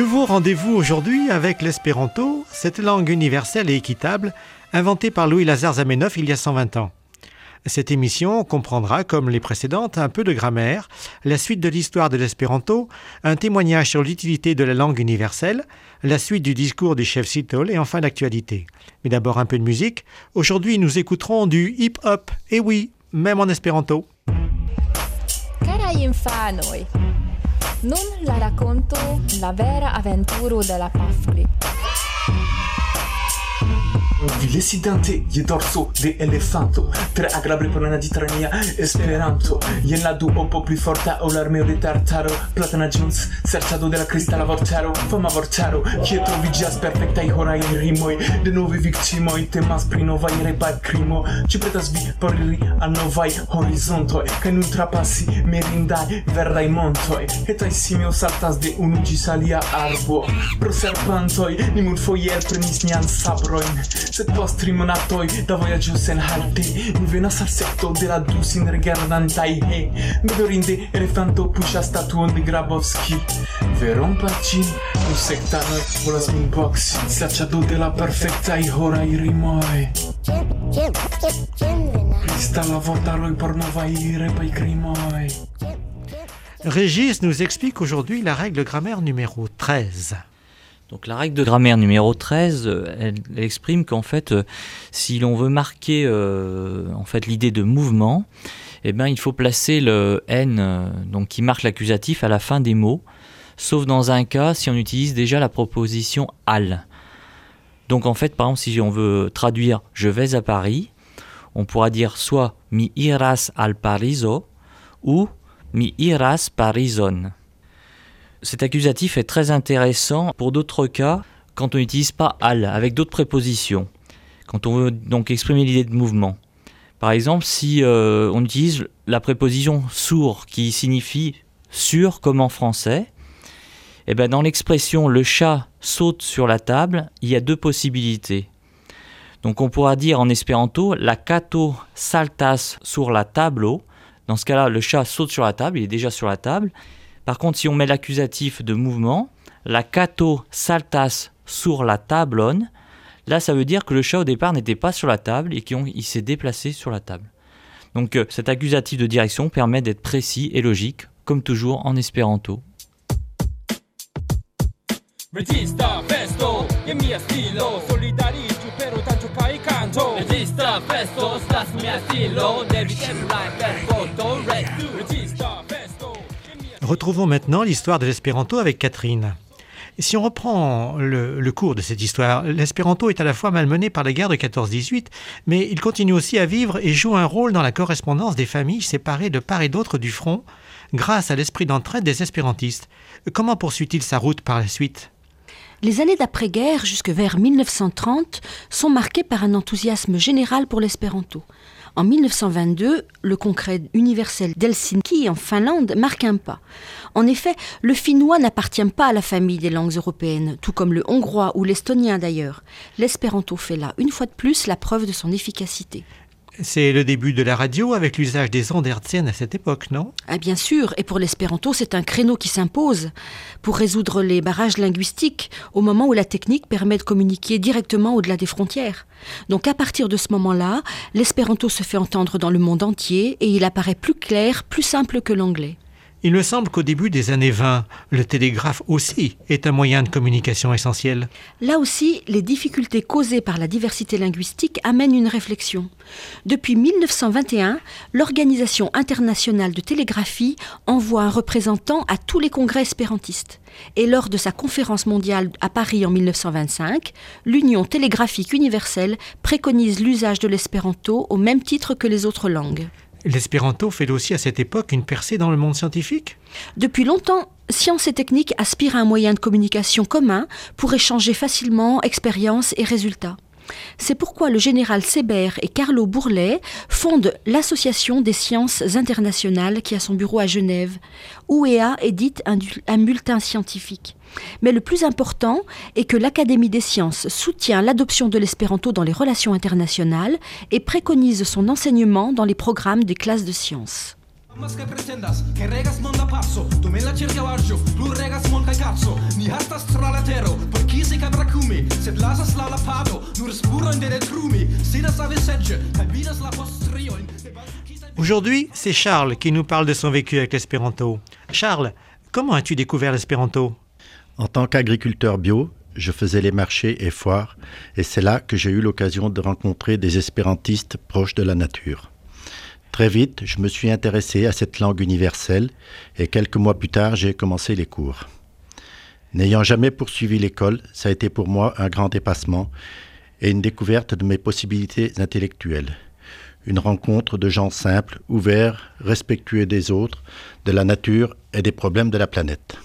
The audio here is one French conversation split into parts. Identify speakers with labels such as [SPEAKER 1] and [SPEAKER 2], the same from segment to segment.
[SPEAKER 1] Nouveau rendez-vous aujourd'hui avec l'espéranto, cette langue universelle et équitable inventée par Louis-Lazare Zamenhof il y a 120 ans. Cette émission comprendra, comme les précédentes, un peu de grammaire, la suite de l'histoire de l'espéranto, un témoignage sur l'utilité de la langue universelle, la suite du discours du chef Citol et enfin l'actualité. Mais d'abord un peu de musique. Aujourd'hui, nous écouterons du hip-hop. Et oui, même en espéranto.
[SPEAKER 2] Non la racconto la vera avventura della Pafri.
[SPEAKER 3] Vilesidante je dorso de elefanto Tre agrable ponena la trania esperanto. Jen la un po pli forta ol armeo de tartaro Platana ĝuns serĉado de la kristala vortaro Fama vortaro kie troviĝas perfektaj horaj rimoj De novaj viktimoj temas pri novaj repar krimo Ĉu pretas vi por iri al novaj horizontoj Kaj nun trapasi merindaj verdaj E Etaj simio saltas de unu ĝis arbo. Pro serpantoj ni multfoje elprenis nian sabroin Post tri monatoi da voyaggio sen halte Mi venas al secto de la dus in rigardantai he Medorinde elefanto pusha statuon de Grabowski Veron pacin, un sectanoi volas min boxi Serciado de la perfectai horai rimoi Crista la vortaroi por novai repai crimoi
[SPEAKER 1] Régis nous explique aujourd'hui la règle grammaire numéro 13.
[SPEAKER 4] Donc la règle de grammaire numéro 13, euh, elle, exprime qu'en fait, euh, si l'on veut marquer euh, en fait l'idée de mouvement, eh ben, il faut placer le n qui marque l'accusatif à la fin des mots, sauf dans un cas si on utilise déjà la proposition al. Donc en fait, par exemple, si on veut traduire je vais à Paris, on pourra dire soit mi iras al Pariso ou mi iras Parison. Cet accusatif est très intéressant pour d'autres cas quand on n'utilise pas al avec d'autres prépositions. Quand on veut donc exprimer l'idée de mouvement. Par exemple, si euh, on utilise la préposition sourd qui signifie sur comme en français, eh ben dans l'expression le chat saute sur la table, il y a deux possibilités. Donc on pourra dire en espéranto la cato saltas sur la tableau. Dans ce cas-là, le chat saute sur la table, il est déjà sur la table. Par contre, si on met l'accusatif de mouvement, la cato saltas sur la tablone, là ça veut dire que le chat au départ n'était pas sur la table et qu'il s'est déplacé sur la table. Donc euh, cet accusatif de direction permet d'être précis et logique, comme toujours en espéranto.
[SPEAKER 1] Retrouvons maintenant l'histoire de l'espéranto avec Catherine. Si on reprend le, cours de cette histoire, l'espéranto est à la fois malmené par la guerre de 14-18, mais il continue aussi à vivre et joue un rôle dans la correspondance des familles séparées de part et d'autre du front, grâce à l'esprit d'entraide des espérantistes. Comment poursuit-il sa route par la suite?
[SPEAKER 5] Les années d'après-guerre, jusque vers 1930, sont marquées par un enthousiasme général pour l'espéranto. En 1922, le congrès universel d'Helsinki en Finlande marque un pas. En effet, le finnois n'appartient pas à la famille des langues européennes, tout comme le hongrois ou l'estonien d'ailleurs. L'espéranto fait là, une fois de plus, la preuve de son efficacité.
[SPEAKER 1] C'est le début de la radio avec l'usage des ondes hertziennes à cette époque, non?
[SPEAKER 5] Ah bien sûr, et pour l'espéranto, c'est un créneau qui s'impose pour résoudre les barrages linguistiques au moment où la technique permet de communiquer directement au-delà des frontières. Donc à partir de ce moment-là, l'espéranto se fait entendre dans le monde entier et il apparaît plus clair, plus simple que l'anglais.
[SPEAKER 1] Il me semble qu'au début des années 20, le télégraphe aussi est un moyen de communication essentiel.
[SPEAKER 5] Là aussi, les difficultés causées par la diversité linguistique amènent une réflexion. Depuis 1921, l'Organisation internationale de télégraphie envoie un représentant à tous les congrès espérantistes. Et lors de sa conférence mondiale à Paris en 1925, l'Union télégraphique universelle préconise l'usage de l'espéranto au même titre que les autres langues.
[SPEAKER 1] L'espéranto fait aussi à cette époque une percée dans le monde scientifique?
[SPEAKER 5] Depuis longtemps, sciences et techniques aspirent à un moyen de communication commun pour échanger facilement expériences et résultats. C'est pourquoi le général Sébert et Carlo Bourlet fondent l'Association des sciences internationales qui a son bureau à Genève. UEA édite un, un bulletin scientifique. Mais le plus important est que l'Académie des sciences soutient l'adoption de l'espéranto dans les relations internationales et préconise son enseignement dans les programmes des classes de sciences.
[SPEAKER 6] Mas que pretendas, que regas manda passo Tu me la cerca vargio, plus regas mon kai cazzo Ni hastas tra la tero, por chi si cabra cumi Sed lasas la lapado, nur spuro in dere trumi Sidas ave segge, kai vidas la postrio
[SPEAKER 1] Aujourd'hui, c'est Charles qui nous parle de son vécu avec l'espéranto. Charles, comment as-tu découvert l'espéranto?
[SPEAKER 7] En tant qu'agriculteur bio, je faisais les marchés et foires, et c'est là que j'ai eu l'occasion de rencontrer des espérantistes proches de la nature. Très vite, je me suis intéressé à cette langue universelle, et quelques mois plus tard, j'ai commencé les cours. N'ayant jamais poursuivi l'école, ça a été pour moi un grand dépassement et une découverte de mes possibilités intellectuelles. Une rencontre de gens simples, ouverts, respectueux des autres, de la nature et des problèmes de la planète.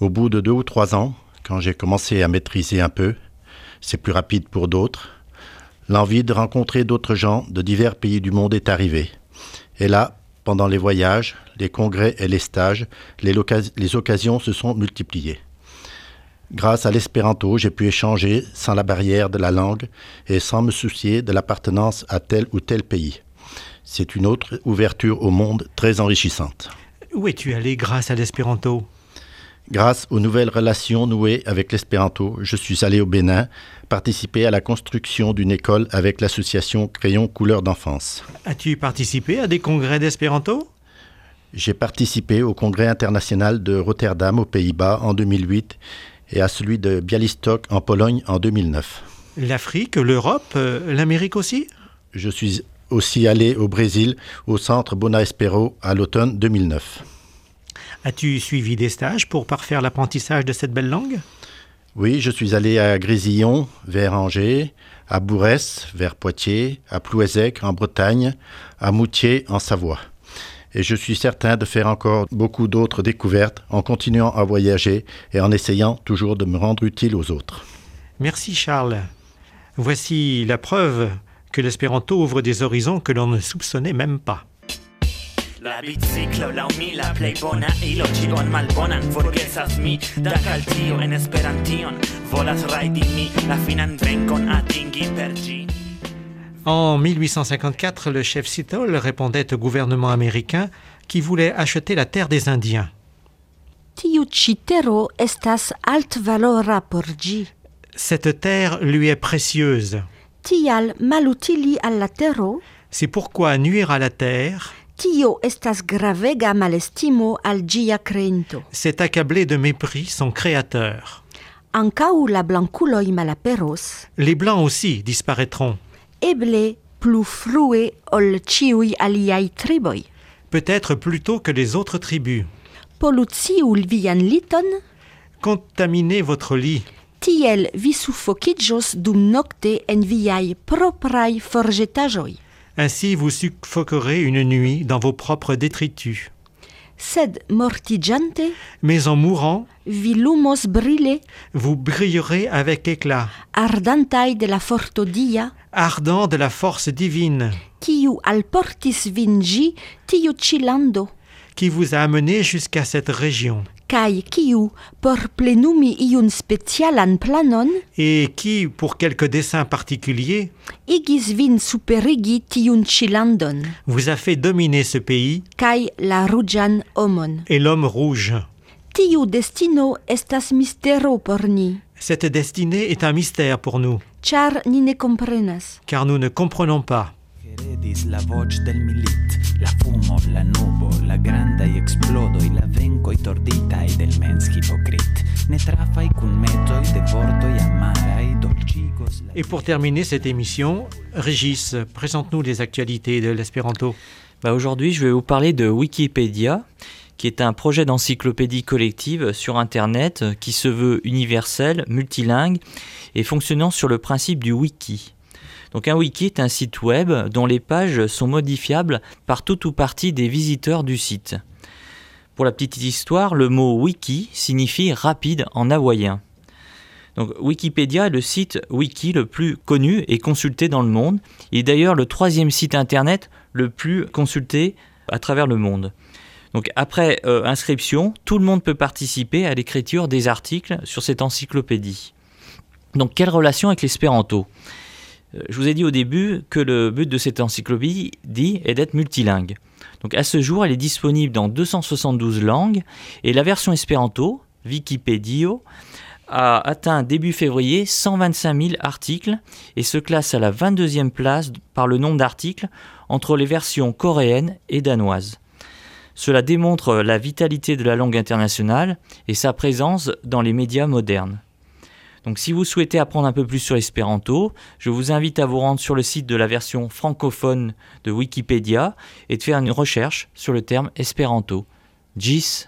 [SPEAKER 7] Au bout de deux ou trois ans, quand j'ai commencé à maîtriser un peu, c'est plus rapide pour d'autres, l'envie de rencontrer d'autres gens de divers pays du monde est arrivée. Et là, pendant les voyages, les congrès et les stages, les, occasions se sont multipliées. Grâce à l'espéranto, j'ai pu échanger sans la barrière de la langue et sans me soucier de l'appartenance à tel ou tel pays. C'est une autre ouverture au monde très enrichissante.
[SPEAKER 1] Où es-tu allé grâce à l'espéranto?
[SPEAKER 7] Grâce aux nouvelles relations nouées avec l'espéranto, je suis allé au Bénin participer à la construction d'une école avec l'association Crayon Couleur d'enfance.
[SPEAKER 1] As-tu participé à des congrès d'espéranto?
[SPEAKER 7] J'ai participé au congrès international de Rotterdam aux Pays-Bas en 2008 et à celui de Bialystok en Pologne en 2009.
[SPEAKER 1] L'Afrique, l'Europe, euh, l'Amérique aussi?
[SPEAKER 7] Je suis aussi allé au Brésil, au centre Bona Espero, à l'automne 2009.
[SPEAKER 1] As-tu suivi des stages pour parfaire l'apprentissage de cette belle langue?
[SPEAKER 7] Oui, je suis allé à Grésillon, vers Angers, à Bourès, vers Poitiers, à Plouézec, en Bretagne, à Moutier, en Savoie. Et je suis certain de faire encore beaucoup d'autres découvertes en continuant à voyager et en essayant toujours de me rendre utile aux autres.
[SPEAKER 1] Merci Charles. Voici la preuve que l'espéranto ouvre des horizons que l'on ne soupçonnait même pas.
[SPEAKER 8] La biciclo la umila plej bona ilo ĉion malbonan forgesas mi dank al tio en Esperantion volas rajdi mi la finan venkon atingi per ĝi
[SPEAKER 1] En 1854, le chef Seattle répondait au gouvernement américain qui voulait acheter la terre des Indiens.
[SPEAKER 5] Estas altvalora por ĝi.
[SPEAKER 1] Cette terre lui est précieuse.
[SPEAKER 5] Tial malutili al la tero,
[SPEAKER 1] C'est pourquoi nuire à la terre,
[SPEAKER 5] tio estas gravega malestimo al ĝia kreinto.
[SPEAKER 1] c'est accabler de mépris son créateur.
[SPEAKER 5] Ankaŭ la blankuloj malaperos,
[SPEAKER 1] Les blancs aussi disparaîtront,
[SPEAKER 5] eble plu frue ol ĉiuj aliaj triboj.
[SPEAKER 1] peut-être plus tôt que les autres tribus.
[SPEAKER 5] Poluciu vian liton,
[SPEAKER 1] Contaminez votre lit,
[SPEAKER 5] tiel vi sufokiĝos dum nokte en viaj propraj forĵetaĵoj.
[SPEAKER 1] Ainsi vous suffoquerez une nuit dans vos propres détritus.
[SPEAKER 5] Sed mortiĝante,
[SPEAKER 1] Mais en mourant,
[SPEAKER 5] brile,
[SPEAKER 1] vous brillerez avec éclat,
[SPEAKER 5] ardantaj de la forto dia,
[SPEAKER 1] ardent de la force divine.
[SPEAKER 5] Tiu
[SPEAKER 1] qui vous a amené jusqu'à cette région
[SPEAKER 5] kaj kiu, por plenumi iun specialan planon,
[SPEAKER 1] et qui, pour quelques desseins particuliers,
[SPEAKER 5] igis vin superigi tiun ĉi landon,
[SPEAKER 1] vous a fait dominer ce pays
[SPEAKER 5] kaj la ruĝan homon.
[SPEAKER 1] et l'homme rouge.
[SPEAKER 5] Tiu destino estas mistero por ni,
[SPEAKER 1] Cette destinée est un mystère pour nous,
[SPEAKER 5] ĉar ni ne komprenas.
[SPEAKER 1] car nous ne comprenons pas.
[SPEAKER 9] Heredis la voĉ del milit, la fumo, la nubo, la grandaj eksplodoj, la venkoj torditaj del mens la
[SPEAKER 1] Et pour terminer cette émission, Régis, présente-nous les actualités de l'espéranto.
[SPEAKER 4] Bah, Aujourd'hui, je vais vous parler de Wikipédia, qui est un projet d'encyclopédie collective sur Internet euh, qui se veut universel, multilingue et fonctionnant sur le principe du wiki. Donc un wiki est un site web dont les pages sont modifiables par tout ou partie des visiteurs du site. Pour la petite histoire, le mot wiki signifie rapide en hawaïen. Donc Wikipédia est le site wiki le plus connu et consulté dans le monde. Il est d'ailleurs le troisième site internet le plus consulté à travers le monde. Donc après euh, inscription, tout le monde peut participer à l'écriture des articles sur cette encyclopédie. Donc quelle relation avec l'espéranto? Je vous ai dit au début que le but de cette encyclopédie est d'être multilingue. Donc à ce jour, elle est disponible dans 272 langues et la version espéranto, Wikipedio, a atteint début février 125 000 articles et se classe à la 22e place par le nombre d'articles entre les versions coréennes et danoises. Cela démontre la vitalité de la langue internationale et sa présence dans les médias modernes. Donc si vous souhaitez apprendre un peu plus sur l'espéranto, je vous invite à vous rendre sur le site de la version francophone de Wikipédia et de faire une recherche sur le terme espéranto. Gis